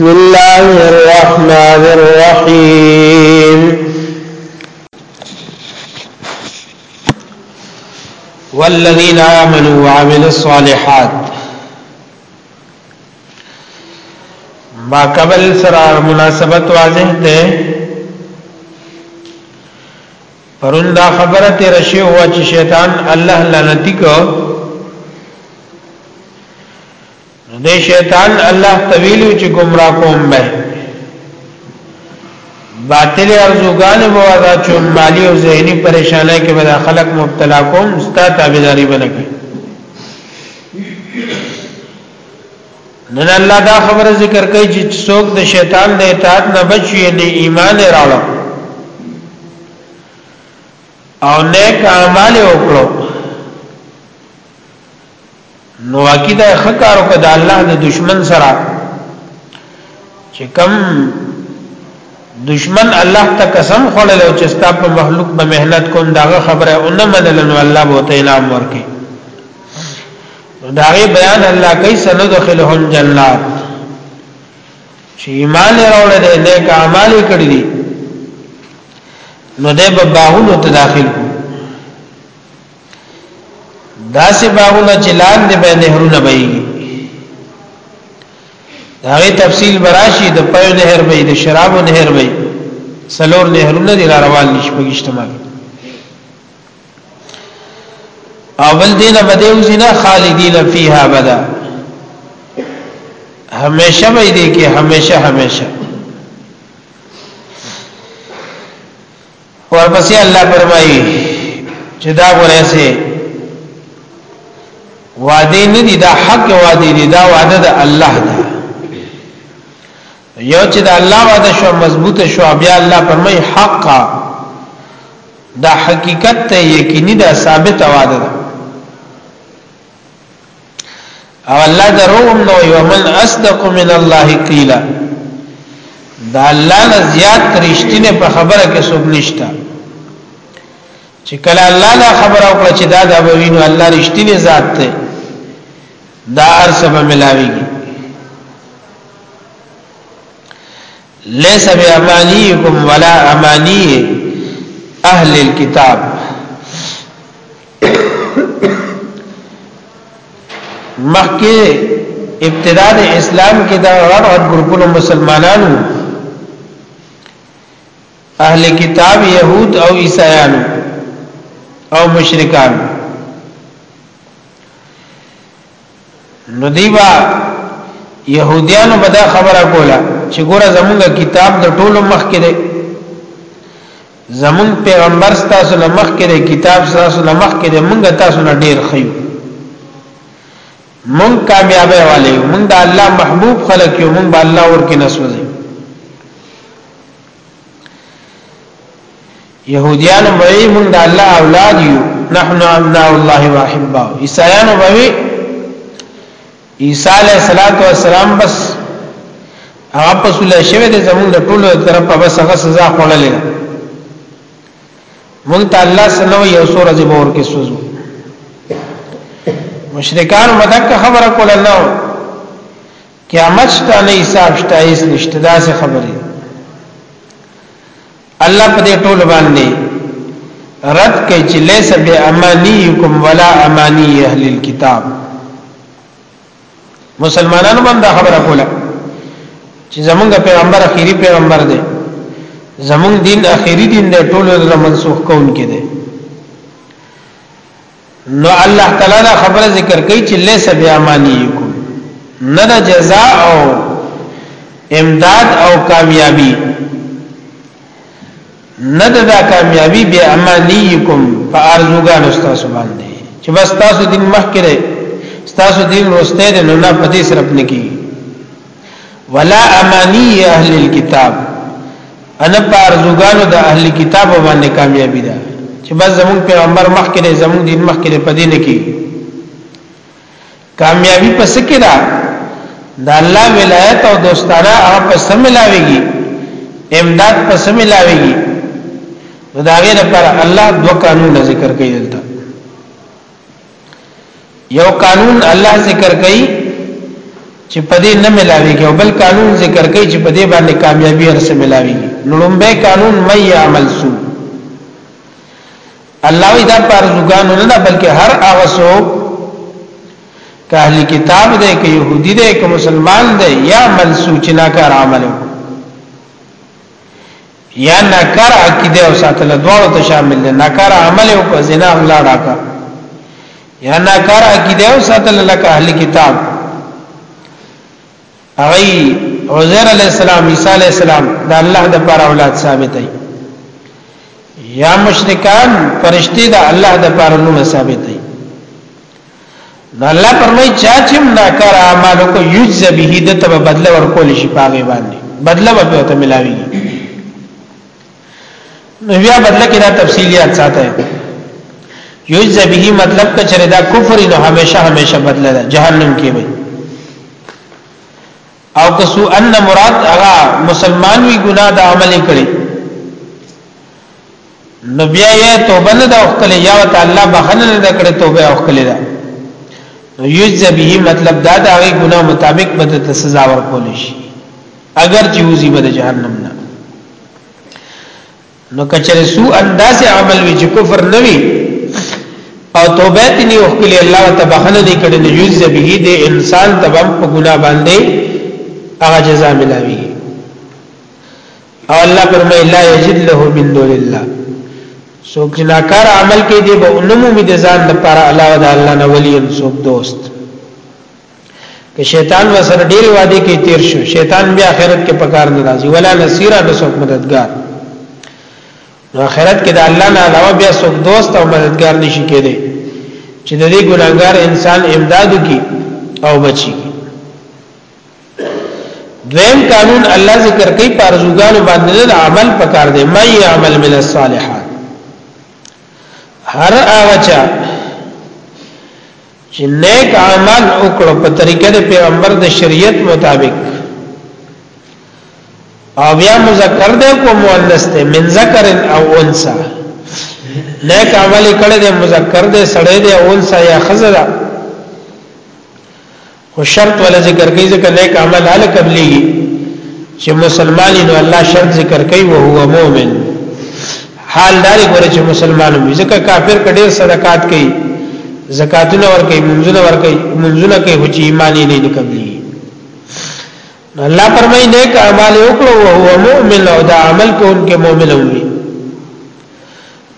بسم الله الرحمن الرحيم والذين آمنوا وعملوا الصالحات ما قبل سره مناسبت واضح ده پرون دا خبره تیر شی و چې شیطان الله لعنتی کو نو دې شیطان الله تویلو چې گمراه کوم به باطل ارزوګان به ودا چې مالی او ذهني پریشانای کې به خلک مبتلا کوم ستا تابعداري بنکې نن الله دا خبره ذکر کوي چې څوک د شیطان د اطاعت نه بچي نه ایمان راړو او نیک اعمال وکړو نو واقعي دا خکارو کده الله د دشمن سره چې کم دشمن الله ته قسم خوړل او چې ستا په مخلوق به مهنت کوم داغه خبره او نه منل نو الله به ته انعام ورکړي داغه بیان الله کوي سندخلهم جنات چې ایمان راوړل دي نیک اعمال کړی دي نو دې به باغونو ته داخل کو داسې باغونه چې لاندې به نهرونه بهيږي هغه تفصیل براشي د پيو نهر به د شرابو نهر به سلور نهرونه دي را روان نشي په اجتماع اول دینه بده وزنا خالدین فیها بدا همیشه به دې کې همیشه همیشه ورپسې الله فرمایي چې دا ورسه وعده نه دي دا حق وعده دي دا وعده د الله ده یو چې د الله وعده شو مضبوطه شو بیا الله فرمایي حق دا حقیقت ته یقیني دا ثابت وعده ده او الله دروم نو یو من اصدق من الله قیلا دا الله نه زیات رښتینه په خبره کې څوک نشته چې کله الله دا خبره وکړه چې دا دا وینو الله رښتینه ذات ته دا ارسب ملاویږي لیس بی امانیکم ولا امانی اهل الكتاب مخکې ابتدا د اسلام کې دا غړ غړ ګروپونو مسلمانانو اهل کتاب يهود او عیسایانو او مشرکان نو دیبا يهوديانو به دا خبره کوله چې ګوره زمونږ کتاب د ټولو مخ کې دی زمونږ پیغمبر ستاسو له مخ کې دی کتاب ستاسو له مخ کې دی مونږ تاسو نه ډیر خيو مونږ کامیابه والے یو مونږ د الله محبوب خلک یو مونږ به الله ورکه نسوځي يهوديان وایي مونږ د الله اولاد یو نحن ابناء الله واحبه عیسایان وایي عیسی علیه السلام بس هغه په سولې شوی د زمونږ د ټولو طرفه بس هغه سزا خوړلې مونږ ته الله سنو یو سور از مور کې سوزو مشرکان مدک خبره کول نه قیامت شته نه حساب شته هیڅ نشته دا څه خبره الله په دې ټول باندې رد کوي چې لیس به امانیکم ولا امانی اهل الكتاب مسلمانانو باندې خبره کوله چې زمونږ پیغمبر اخیری پیغمبر دی زمونږ دین اخیری دین دی ټول سره منسوخ کون کې دی نو الله تعالی دا خبره ذکر کوي چې لیس بیامانیکم نه د جزاء او امداد او کامیابی نه دا کامیابی بیامانیکم په ارزوګان استاسو باندې چې بس تاسو دین مخکره تاسو دین روسته نه نه پدې سره خپل کی ولا امانی اهل الكتاب انا پارزوګانو د اهل کتاب باندې کامیابی ده چې بس زمون پیغمبر مخ کې زمون دین مخ کې پدې نه کې کامیابی پس کې ده د الله ولایت او دوستانه هغه پس ملاويږي امداد پس ملاويږي دا غیر پر الله دو قانون ذکر کوي دلته یو قانون الله ذکر کوي چې په دې نه ملاويږي او بل قانون ذکر کوي چې په دې باندې کامیابی ورسره ملاويږي لومبه قانون مې عمل سو الله وی دا پرزګانو نه بلکې هر هغه سو که اهل کتاب دی که يهودي دی که مسلمان دی یا منسوچ نه کار عملو یا ناکار عقیده او ساتل دواړو ته شامل دي ناکار عمل او په زنا الله راکا یا ناکار عقیده او ساتل لکه اهل کتاب هغه عزیر علی السلام عیسی علی السلام دا الله د پر اولاد ثابت دی یا مشرکان فرشتي دا الله د پر نوم ثابت دی نو الله فرمای چا چې ناکار اعمال کو یجز به د تب بدل ورکول شي پاګې باندې بدل به ته ملاوي نو بیا بدل کې دا تفصیلیات ساته یجز به مطلب ک چره دا کفر نو همیشه همیشه بدل ده جهنم کې وي او که سو ان مراد هغه مسلمان وی ګناه د عمل کړي نو بیا یې توبه نه دا وکړي یا تعالی بخنه نه کړي توبه وکړي دا یوز به مطلب دا د هغه ګناه مطابق به ته سزا ورکول شي اگر چې وزي به جهنم نه نو کچره سو انداز عمل وی چې کفر نه وی او توبه تی نه وکړي الله تبحنه دې کړي نه یوز به دې انسان تبم په ګنا باندې هغه جزاء ملاوي او الله فرمای لا یجد له من دون الله سو جناکار عمل کې دې به علمو می دې ځان لپاره علاوه د الله نه ولی سو دوست که شیطان وسره ډیر وادي کې تیر شو شیطان بیا آخرت کې پکار ناراضي ولا نصير نه څوک مددگار نو آخرت کې د الله نه علاوه بیا څوک دوست او مددگار نشي کېدی چې د دې ګناګار انسان امدادو کی او بچي دویم قانون الله ذکر کوي پرزوګان باندې د عمل پکار دی مې عمل من الصالحات هر آغا چا چې نیک عمل وکړو په طریقه د پیغمبر د شریعت مطابق او بیا مذکر دی کو مؤنث دی من ذکر او انثى نیک عمل کړه دی مذکر دی سړی دی او انثى یا خزرہ خو شرط ولا ذکر کوي ځکه نیک عمل ال قبلي چې مسلمان نو الله شرط ذکر کوي او هو مؤمن حال داري ګوره چې مسلمان وي ځکه کافر کډې صدقات کوي زکاتونه ور کوي منځونه ور کوي منځونه کوي هو چې ایمان یې نه نکملي الله فرمایي نه ک اعمال وکړو او هو مؤمن او دا عمل کوونکې مؤمن وي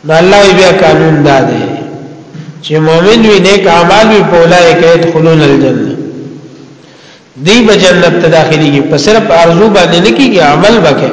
نو الله بیا قانون دا دی چې مؤمن وي نه ک اعمال وي په لای کې دخلون الجنه دی به جنت ته داخليږي په صرف ارزو باندې نه کیږي عمل وکړي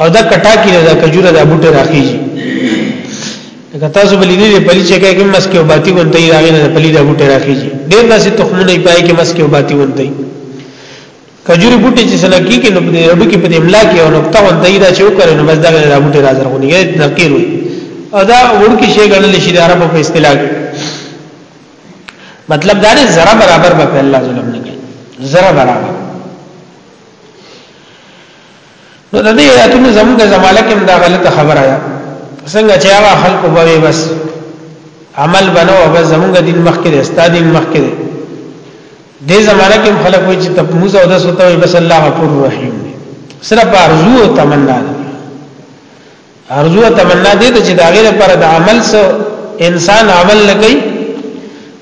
او دا کټا کې دا کجوره دا بوټه راخیږي دا تاسو بلې دې پلي چې کې مس کې وباتي ونتي راغې نه پلي دا بوټه راخیږي ډېر داسې تخمونه یې پای کې مس کې وباتي ونتي کجوري بوټي چې سره کیږي نو په ربو کې په املا کې او نقطه ونتي دا چې وکړي نو بس دا دا بوټه راځر غوني نقیر وي او دا ورکی شي ګڼل شي د عربو په اصطلاح مطلب دا دی زره برابر به الله ظلم نه کوي زره برابر نو د دې آیاتونو زموږ زماله کې دا غلطه خبره ده څنګه چې هغه خلکو به بس عمل بنو او بس زموږ دین مخکې دی استاد دین مخکې دی دې زمانہ کې خلک وایي چې تپموز او د سوته بس الله غفور رحیم دی صرف ارزو او تمنا ده ارزو او تمنا دې چې دا غیر پر د عمل سو انسان عمل لګي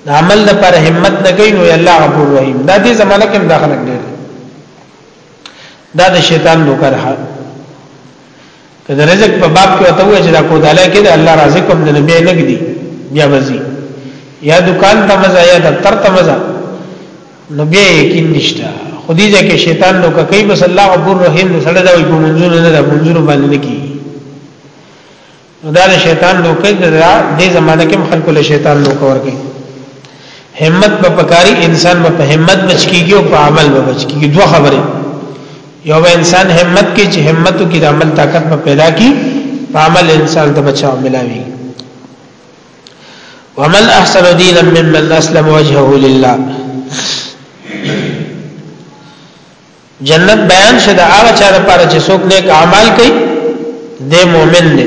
د عمل لپاره همت لګي نو الله غفور رحیم دا دې زمانہ کې داخله دا د شیطان نوکر حال که د رزق په باب کې وته وای چې دا کوتاله کې د الله رازق هم د نبی نه دی بیا وزي یا دکان ته مزه یا دفتر ته مزه نو بیا یقین نشته خدیجه کې شیطان نو کوي بس الله غفور رحیم سره دا وي په منځونو نه دا منځونو باندې نه کی نو دا شیطان لوکې د دې زمانه کې خلق له شیطان لوکه ورګي همت په پکاري انسان په همت بچ کیږي او په عمل به بچ کیږي دوه خبرې یو به انسان همت کې چې همتو کې د عمل طاقت په پیدا کی په عمل انسان ته بچاو ملاوي ومن احسن دینا ممن اسلم وجهه لله جنت بیان شه د هغه چا لپاره چې څوک نیک اعمال کوي د مؤمن دی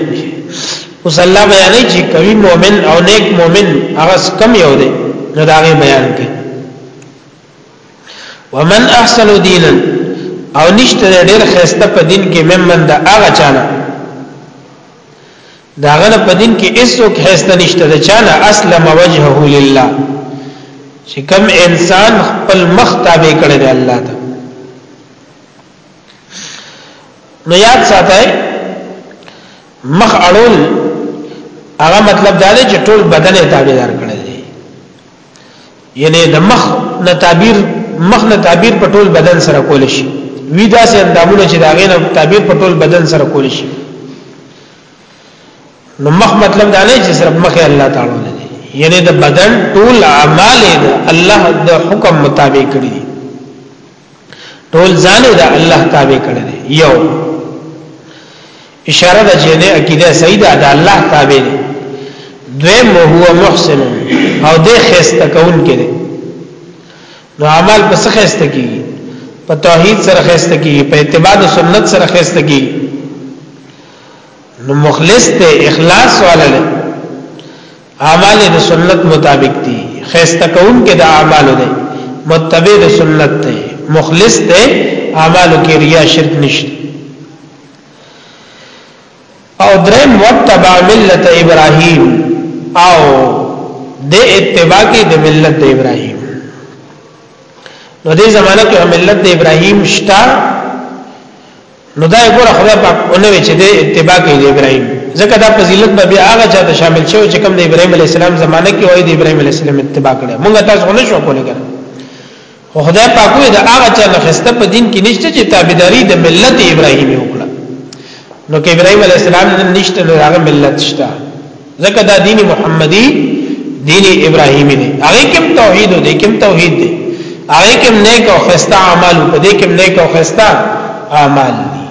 اوس الله بیانې چې کوي مؤمن او نیک مؤمن هغه کم یو دی نو دا غي بیان کوي ومن احسن دینا او نشته ډېر خسته په دین کې ممن د هغه چانه داغه نه پدین کې ایسوک هیڅ نشته د چانه اسلم وجهه لله چې کوم انسان خپل مخ تابع کړی دی الله ته نو یاد ساتای مخ اړول هغه مطلب دا دی چې ټول بدن یې تابعدار کړی دی یعنی د مخ نه تعبیر مخ نه تعبیر په ټول بدن سره کول شي وی داسې اندامونه چې داغې نه تعبیر په ټول بدن سره کول شي نو مخ مطلب دا نه چې صرف مخه الله تعالی نه دی یعنی د بدن ټول اعمال د الله د حکم مطابق کړی دي ټول ځان د الله تابع کړی دی یو اشاره د جنې عقیده صحیح ده د الله تابع دی دویم هو محسن او د خسته کون کې دی نو اعمال په څه خسته کې په توحید سره خسته کې په اتباع سنت سره خسته کې نو مخلص ته اخلاص والا دی اعمال د سنت مطابق دي خيسته کون کې د اعمال دی متبع د سنت دی مخلص ته اعمال کې ریا شرک نشته او درم وتبع ملت ابراهيم او د اتباع کې د ملت د ابراهيم نو دې زمانہ کې ملت د ابراهيم شتا نو دا یو ګره خدای پاک اونوي چې د اتباع کوي د ابراهيم ځکه دا فضیلت به بیا هغه چاته شامل شي چې کوم د ابراهيم عليه السلام زمانه کې وای د ابراهيم عليه السلام اتباع کړي موږ تاسو نه شو کولای ګره خو خدای پاک وي دا هغه چا نه خسته په دین کې نشته چې تابعداري د ملت ابراهيمي وکړه نو کې ابراهيم عليه السلام نشته نو هغه ملت شته ځکه دا دین محمدي دین ابراهیمی دی هغه کوم توحید دی کوم توحید دی هغه کوم نیک او خسته اعمال په دې کوم نیک او خسته اعمال دی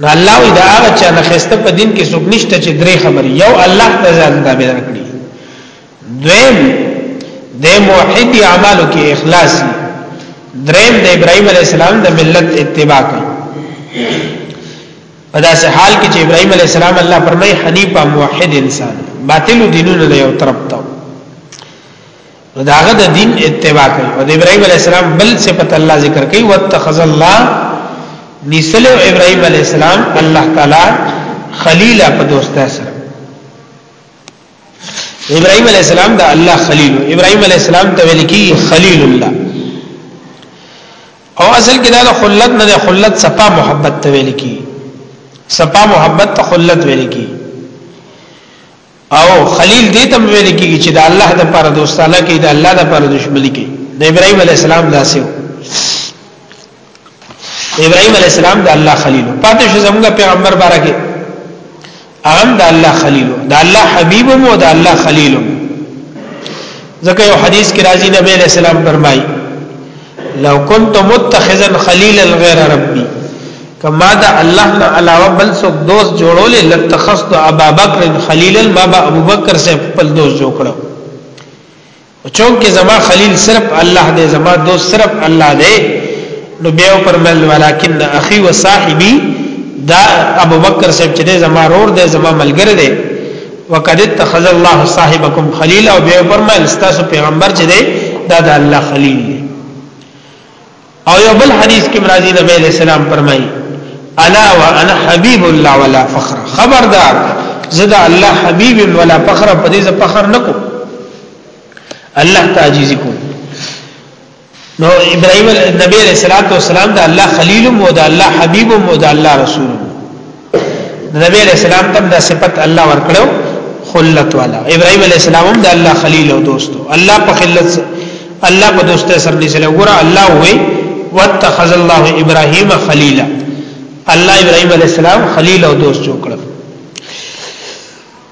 نو الله وی دا هغه چې نه خسته په دین کې څوک نشته چې درې خبرې یو الله ته ځان دا بیان کړی دویم د موحد اعمالو کې اخلاص دریم د ابراهیم علی السلام د ملت اتباع کوي په داسې حال کې چې ابراهيم عليه السلام الله فرمای حنیفه موحد انسان باطل دینونه له یو طرف ته نو داغه د دین اتباع کوي او د ابراهيم عليه السلام بل صفت الله ذکر کوي واتخذ الله نسل ابراهيم عليه السلام الله تعالی خلیلا په دوسته سره ابراهيم عليه السلام د الله خليل ابراهيم عليه السلام ته ویل کی خليل الله او اصل کې دا د خلت نه د خلت صفا محبت ته ویل کی صفا محبت ته خلت ویل کی او خلیل دې ته ویل کی چې د الله د پر دوستانه کې د الله د پر دشمنی کې د ابراهيم عليه السلام داسې ابراهيم عليه السلام د الله خلیل پاتې شو زموږ پیغمبر بارکه هغه د الله خلیل د الله حبيب مو د الله خلیل ځکه یو حدیث کې راځي نبی عليه السلام فرمایي لو كنت متخذا خليلا غير ربي کما دا الله نه علاوه بل څوک دوست جوړول لتخصت ابا بکر خلیلا ما با ابو بکر سے خپل دوست جوړ کړو چونکه زما خلیل صرف الله دی زما دوست صرف الله دی نو بیا پر مل ولکن اخي و صاحبي دا ابو بکر صاحب چې زما رور دی زما ملګری دی وقد اتخذ الله صاحبكم خليلا او بیا پر مل استاسو پیغمبر چې دی دا د الله خلیل دی او یو بل حدیث کې مرادی نبی علیہ السلام فرمایي الا وانا حبیب الله ولا فخر خبردار زدا الله حبیب ولا فخر په دې فخر نکو الله تعجیز کو نو ابراهيم نبی عليه الصلاه والسلام دا الله خليل مو دا الله حبيب مو دا الله رسول نبی علیہ السلام تم دا صفت الله ورکړو خلت والا ابراهيم عليه السلام هم د الله خليل او دوستو الله په خلت الله په دوستۍ سره دي سره ګور الله وي واتخذ الله ابراهيم خليلا الله ابراهيم عليه السلام خليل او دوست جوړ کړ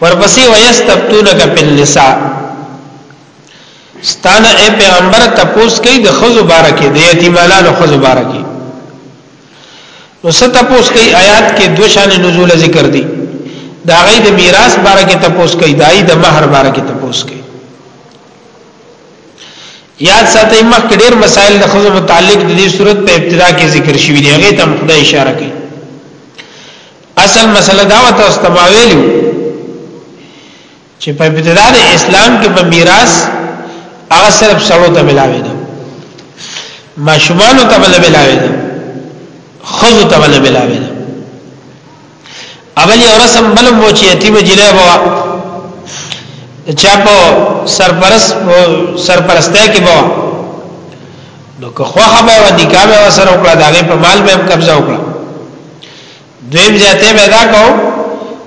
ورپسې ويستبتونک فی النساء ستانه اے پیغمبر تپوس کوي د خزو بارکه د یتیمانو خزو بارکه نو ستپوس کوي آیات کې دو شان نزول ذکر دي دا غي د میراث بارکه تپوس کوي دای د مہر بارکه تپوس کوي یاد ساتئ مخ ډیر مسائل د خزو متعلق د دې صورت په ابتدا کې ذکر شوی دی هغه ته مخدای اشاره کوي اصل مسله دا وته استماویلو چې په ابتدا د اسلام کې په میراث هغه صرف سړو ته ملاوي ده ماشومان ته بل ملاوي ده خزو ته بل ملاوي ده اول یو رسم بل مو چې یتیم جلې بوا چا په سرپرست سرپرسته کې بوا نو که خو خبره و نکاح به سره وکړه دا په مال به قبضه وکړه دویم ځاته پیدا کو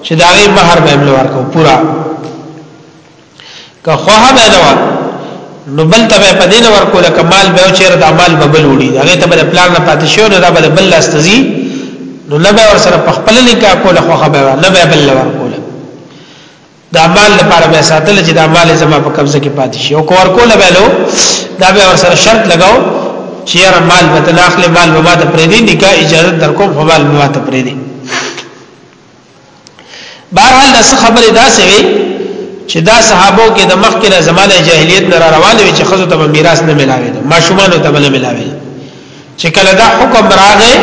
چې دا غي مہر به امل ورکو پورا که خو به نه و نو بل ته په دین ورکو لکه مال به او چیر د مال به بل وړي هغه ته بل پلان نه پاتې شو نه دا بل بل استزي نو نه به ور سره په خپل نکاح کوله خو به نه به بل ورکو دا مال لپاره به ساتل چې دا مال زما په قبضه کې پاتې شي او کور کوله به لو دا به ور سره شرط لگاو چې یاره مال به تناخله مال به ماته پرې دی نکاح اجازه در کوم خو مال به ماته پرې دی بهرحال دا څه خبره دا سه وی چې دا صحابو کې د مخ کې د زمانه جاهلیت نه روان وي چې خزو ته میراث نه ملاوي ما شومان ته نه ملاوي چې کله دا حکم راغی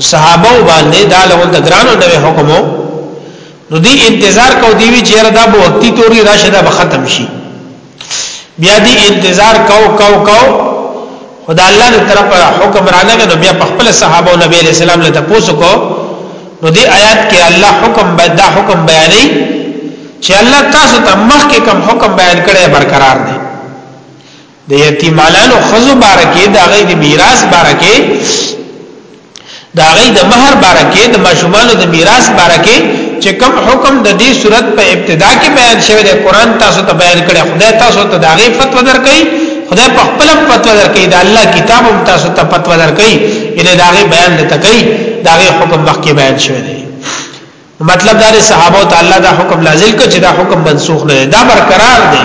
صحابه باندې دا له ول د ګرانو نوې حکم نو دی انتظار کو دی وی چیر دا به وقتی توري راشه دا به ختم شي بیا دی انتظار کو کو کو خدا الله دې طرف حکم راغی نو بیا په خپل صحابه او نبی علیہ السلام له تاسو کو نو دی آیات کې الله حکم دا حکم بیانې چې الله تاسو ته مخکې کوم حکم بیان کړي برقرار دی د یتیمانو خزو بارکه د هغه د میراث بارکه د هغه د مہر بارکه د ماشومان د میراث بارکه چې کوم حکم د دې صورت په ابتدا کې بیان شوی دی قران تاسو ته بیان کړی خدای تاسو ته داغه فتوا درکړي خدای په خپل فتوا درکړي دا الله کتاب هم تاسو ته فتوا درکړي ان داغه بیان نه تکي داغه حکم مخکې بیان شوی دی مطلب دا دی صحابه ته الله دا حکم نازل کړ چې دا حکم منسوخ نه دی دا برقرار دی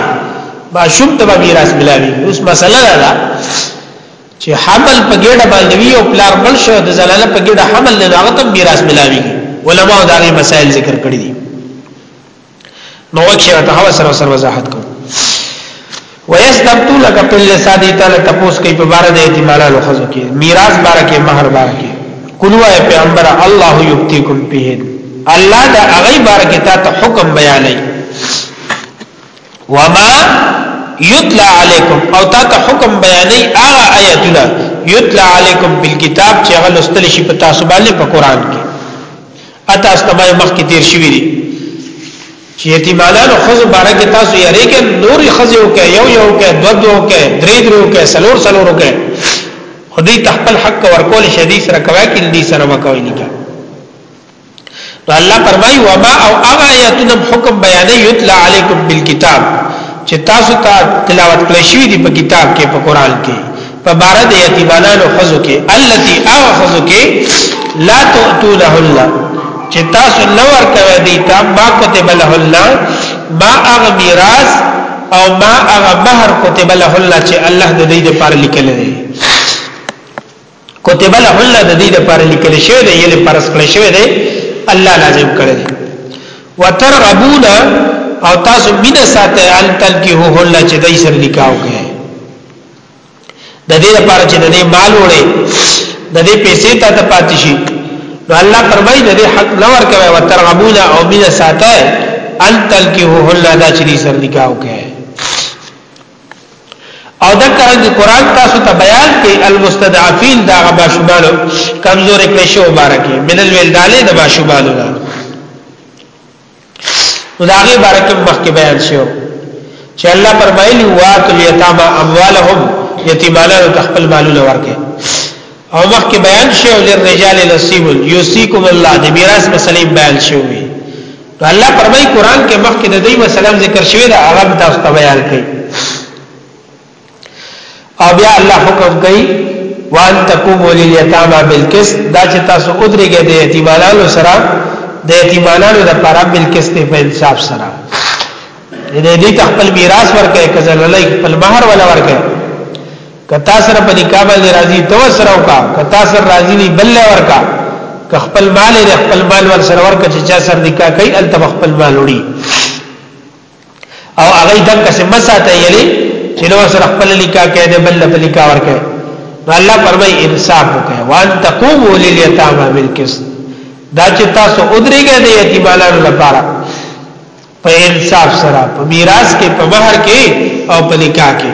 ماشوم ته به میراث ملاوي اوس مسله دا ده چې حمل په ګډه باندې وی او پلار بل شو د زلاله په ګډه حمل نه هغه ته میراث ملاوي علماء دا غي مسائل ذکر کړی دي نو چې تاسو سره سره وضاحت کوم ويستبتو لك في النساء دي تعالی تپوس کوي په بار د یتیمانو خزو کې میراث بار کې مہر بار کې قلوا اے پیغمبر الله یبتیکم فيه الله دا هغه بار کې تا ته حکم بیانې وما یتلا علیکم او تا ته حکم بیانې هغه آیتونه یتلا علیکم بالکتاب چې هغه لستل شي په تاسو باندې په قران کې اته استمای مخ کې تیر شوی دی چې یتیمانانو خزو باره کې تاسو یریږئ نورې خزې وکړئ یو یو وکړئ دو دو وکړئ درې درې وکړئ څلور څلور وکړئ خو دوی تخپل حق ورکول شي دې سره کوي کې دې سره وکوي نه نو الله فرمایي وما او هغه آیاتونه حکم بیانې یتلا علیکم بالکتاب چې تاسو ته تلاوت کړی شوی دی په کتاب کې په قران کې په بار د یتیمانو خزو کې التي او خزو کې لا تؤتونهن چې تاسو نور کوي دي تا ما كتب لهن ما اغه میراث او ما اغه مہر كتب لهن چې الله د دې لپاره لیکل دي كتب لهن د دې لپاره لیکل شوی دی یې لپاره سکل شوی دی الله لازم کړی وترغبون او تاسو بنا ساته ان تلکی هو الله چې دای سر نکاح کوي د دې لپاره چې د دې مال وړي د دې پیسې ته ته پاتې شي نو الله فرمایي د دې حق نه ورکوي او ترغبون او مين ساته ان تلکیه الله دا چې سر نکاح وکړي او دا کرنګ قران تاسو ته بیان کوي المستضعفين دا غبا شمالو کمزور کړي شو مبارکي من الولدان دا غبا شمالو نو دا غي بارکه مخکې بیان شو چې الله فرمایلی وات الیتاما اموالهم یتیمانو تخپل مالونه ورکه او مخکې بیان شو للرجال نصیب یوسیکم الله د میراث مسلې بیان شوی نو الله فرمای قران کې مخکې د دې مسلې ذکر شوی دا هغه تاسو ته بیان کړي او بیا الله حکم کوي وان تقوموا لليتامى بالقسط دا چې تاسو ودرېږئ د یتیمانو سره د یتیمانو لپاره بالقسط په انصاف سره دې دې خپل میراث ورکړي کزه لای خپل مہر ولا ورکړي کتا سره په نکاح باندې راضي تو سره وکا کتا سره راضي نه بل ورکا که خپل مال دې خپل مال ور سره ورکړي چې چا سره نکاح کوي ال خپل مال وړي او هغه دغه څه مساته یلی چې نو سره خپل لیکا کې دې بل په لیکا ورکه نو الله فرمای انصاف وکړي وان تقوموا لليتامى بالقسط دا چې تاسو ودرېږئ د یتیمانو لپاره په انصاف سره په میراث کې په مہر کې او په نکاح کې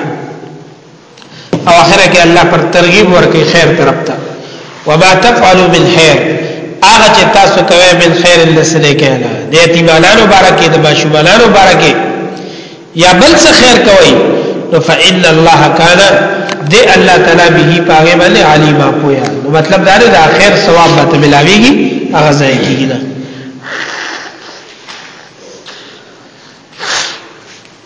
او اخر کې الله پر ترغیب ورکړي خیر طرف ته وما تفعلوا من خير هغه چې تاسو کوي من خیر لسنه کینا د یتیمانو بارکه د ماشومانو بارکه یا بل څه خیر کوي نو فإن الله کان دی الله تعالی به پاغه باندې علیما پویا نو مطلب دا دی د اخر ثواب به ملاویږي هغه ځای کیږي نه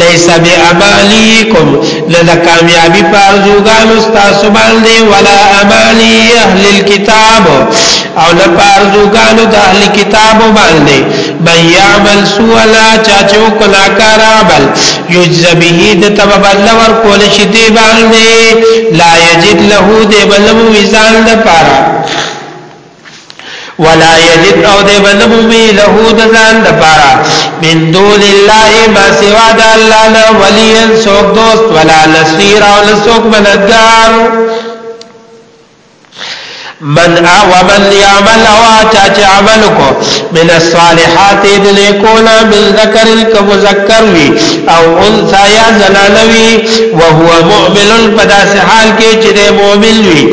لیس بامانیکم نه د کامیابی په ارزوګانو تاسو باندې ولا امانی اهل الكتاب او نه په ارزوګانو د اهل کتاب باندې من یعمل سوء لا چاچو کنا کار عمل یجز به د تب بدل ور کول شي دی باندې لا یجد له دی بلمو وزان د پاره ولا یجد او دی بنمومی له د ځان د پاره من دون الله ما سوا د الله نه ولی سوک دوست ولا نصير او سوک مددگار من ومن يعمل او چاچ عمل کو من الصالحات دل کونا من ذکر کو مذکر وی او انثى یا زنانوی وهو مؤمن پداس حال کې چې مؤمن وی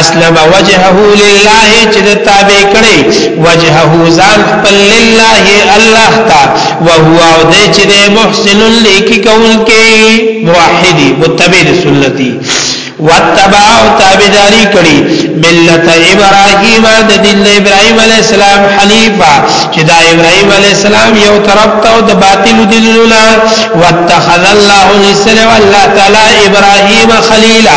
اسلم وجهه لله چې د تابع کړي وجهه ځان خپل لله الله تا وهو او د چې د محسن لیکي کول کې موحدی متبع سنتي واتبع او تابعداري کړي ملت ابراهيم د دین ابراهيم عليه السلام حنيفه چې دا ابراهيم عليه السلام یو طرف ته د باطل دینونو واتخذ الله نسل والله تعالی ابراهيم خليلا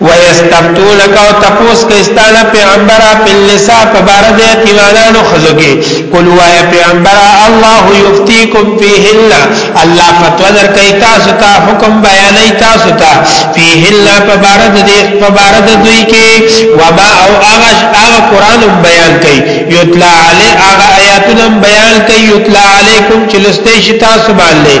ويستفتونک او تپوس کوي ستانه پیغمبره په النساء په بار د یتیمانو خزو کې قل وای پیغمبره الله یفتیکم فیهن الله فتوا در کوي تاسو ته حکم بیانې تاسو ته فیهن په بار د دې په بار د دوی کې وما او هغه هغه قران بیان کوي یتلا علی هغه آیاتونه بیان کوي یتلا علیکم چې لسته شتا سبحان الله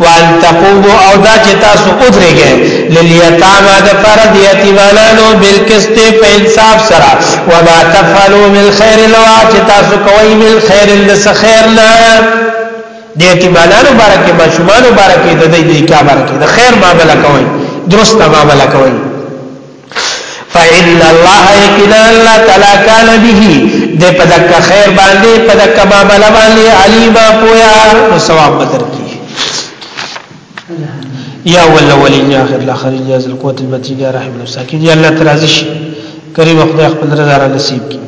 وان تقومو او دا چې تاسو ادرېږئ للیتاما د فرد یتیمانانو بالقسط په انصاف سره وما تفعلوا من خیر لو چې تاسو کوئ من خیر لس خیر نه د یتیمانانو بارکه ماشومان بارکه د دې د کار بارکه د خیر معاملې کوي درسته معاملې کوي فإن الله يكنا الله تعالی کان به د پدک خیر باندې پدک باب باندې علیم پویا نو ثواب بدر کی یا ول اولین یا اخر الاخرین یا ذل قوت المتین یا رحم المساکین یا الله ترازش کریم خدای خپل رضا را نصیب کی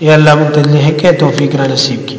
یا الله متلهکه توفیق را نصیب کی